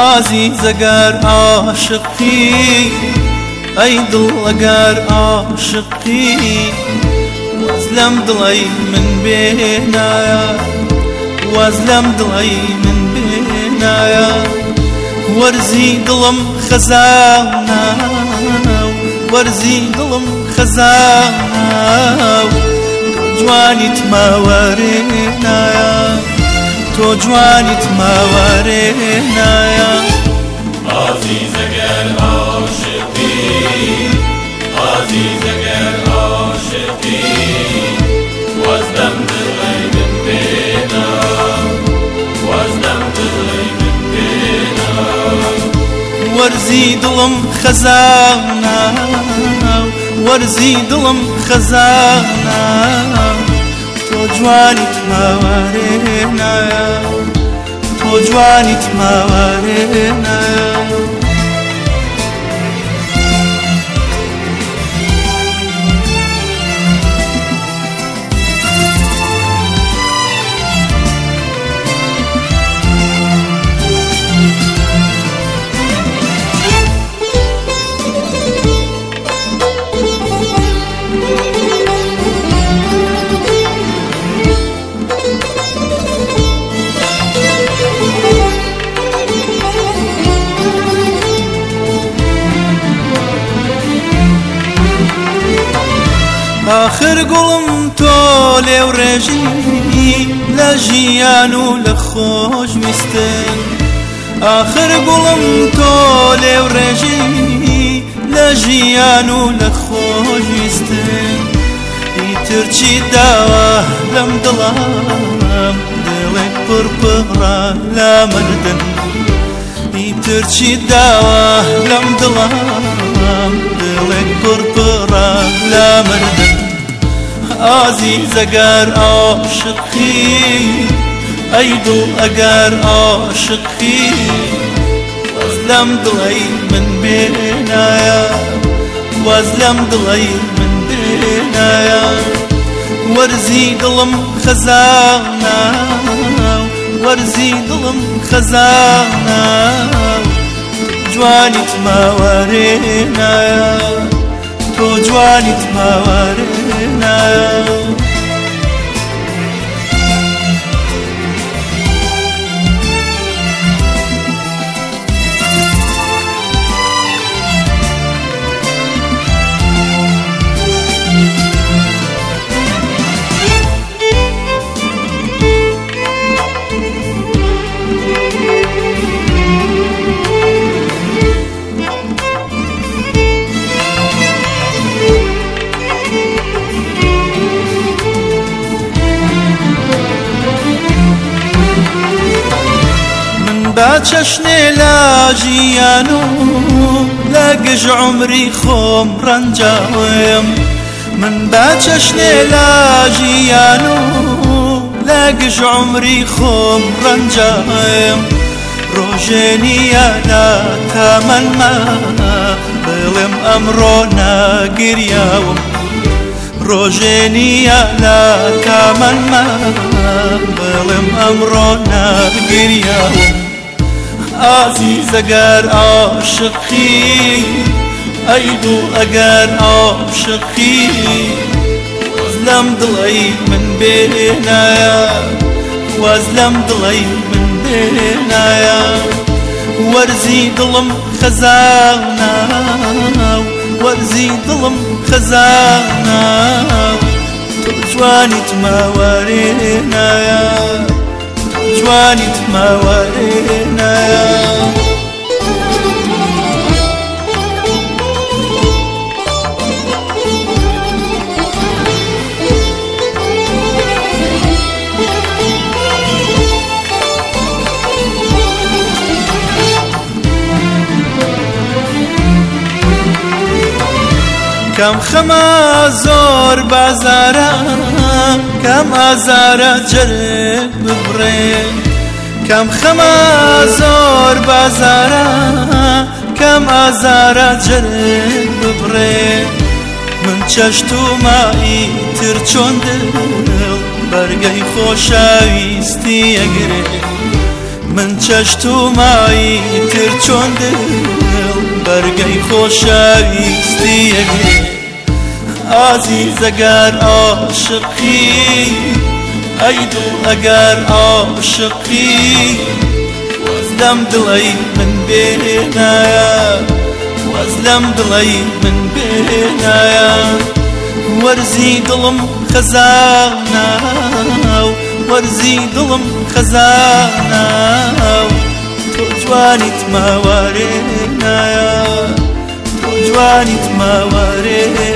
ئازیز ئەگەر عاشقی ئەی دڵ ئەگەر عاشقی وەز لەم دڵی من بێنایە وەز لەم دڵی من بێنایە وەرزی دڵم خەزانە وەرزی دڵم خەزانە جوانی تمەوەرێنایە تۆ جوانیت ماوارێ نایە ئازی زەگەر عاشقی ئازی زەگەر عاشقی وەزدەم دڵی من پێنا وەزدەم دڵی من پێنا وەرزی دڵم خەزانە وەرزی دڵم خەزانە tojwanitmawarenaya tojwanitmawarenaya ئاخر گوڵم تۆ لێو ڕێژی لە ژیان و لە خۆش ویستن ئاخر گوڵم تۆ لێو ڕێژی لە ژیان و لە خۆش ویستن ئیترچی داوا لەم دڵام دڵێک پڕپڕا لە مردن ئیترچی داوا لەم دڵام دڵێک پڕپڕا لە مردن ئازیزەگەر عاشقی ئەید و ئەگەر عاشقی وەز لەم دڵی من بێنایە وەز لەم دڵی من بێنایە وەرزی دڵم خەزانە وەرزی دڵم خەزانە جوانیت ماوەرێنایە عنوان ضمارنا بە چەشنێ لە ژیان و لە گژ عمری خۆم ڕەنجاوم من بە چەشنێ لە ژیان و لە گژ عمری خۆم ڕەنجاوم ڕۆژێنیە لە تامەمە بڵێم ئەمڕۆ ناگریاوم ڕۆژێنیە لە کامەمە بڵێم ئەمڕۆ ناگریاوم عزیز اگر عاشقی ای دو اگر عاشقی وزلم دلی من بینایا وزلم دلی من بینایا ورزی دلم خزانا ورزی دلم خزانا تو جوانی تما ورینایا جوانی تماوارێنە کەم خەمە زۆر بازارە کەم ئازارە جرێ ببڕێ کەم خەمە زۆر بازارە کەم ئازارە جرێ ببڕێ من چەشت و مایی تر چۆن دڵ بەرگەی خۆشەویستی ئەگرێ من چەشت و مایی تر چۆن دڵ بەرگەی خۆشەویستیەگێ ئازی زەگەر عاشقی ئەی دڵ ئەگەر عاشقی وەزلەم دڵی من بێنایە وەزلەم دڵی من بێنایە وەرزی دڵم خەزانە وەرزی دڵم خەزانە Juanit Mawarena, Juanit Mawarena.